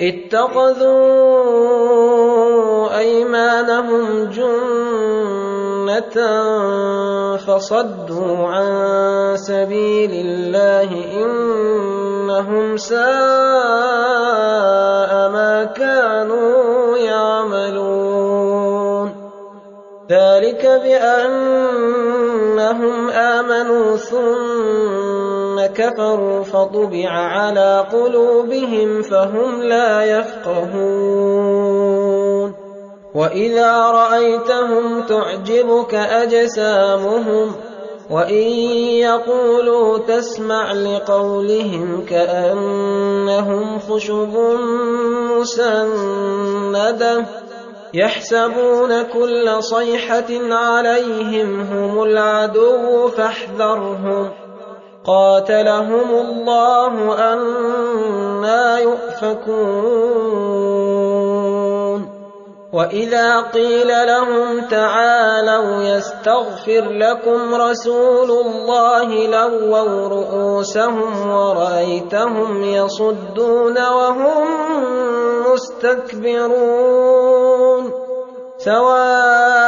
اتخذوا أيمانهم جنة فصدوا عن سبيل الله إنهم ساء ما كانوا يعملون. ذلك بأنهم آمنوا ثم كفروا فطبع على قلوبهم فهم لا يفقهون. وإذا رأيتهم تعجبك أجسامهم وإن يقولوا تسمع لقولهم كأنهم خشب مسندة يحسبون كل صيحة عليهم هم العدو فاحذرهم. قاتلهم الله أنا يؤفكون. وإذا قيل لهم تعالوا يستغفر لكم رسول الله لووا رؤوسهم ورأيتهم يصدون وهم مستكبرون. سواء